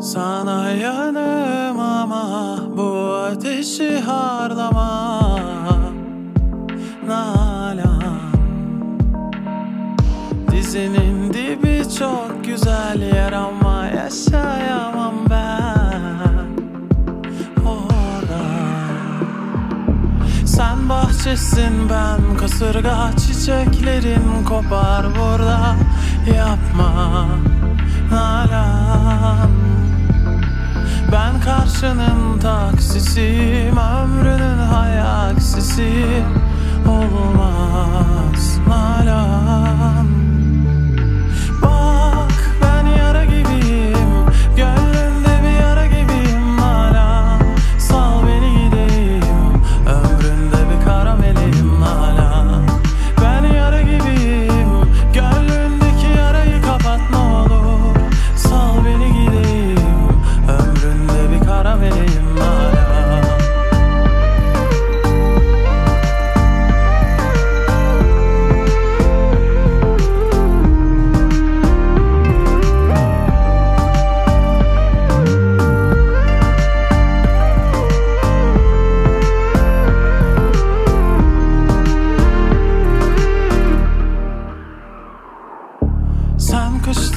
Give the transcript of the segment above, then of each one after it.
Sana yanım ama bu ateşi harlama. Nalan. Dizinin dibi çok güzel yer ama yaşayamam ben. Orada. Sen bahçesin ben kasırga çiçeklerin kopar burada. Yapma. Nalan karşının taksisiyim Ömrünün hayaksisiyim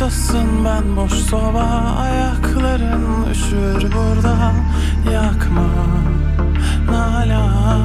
Sen kıştasın ben boş soba Ayakların üşür burada Yakma. Nalan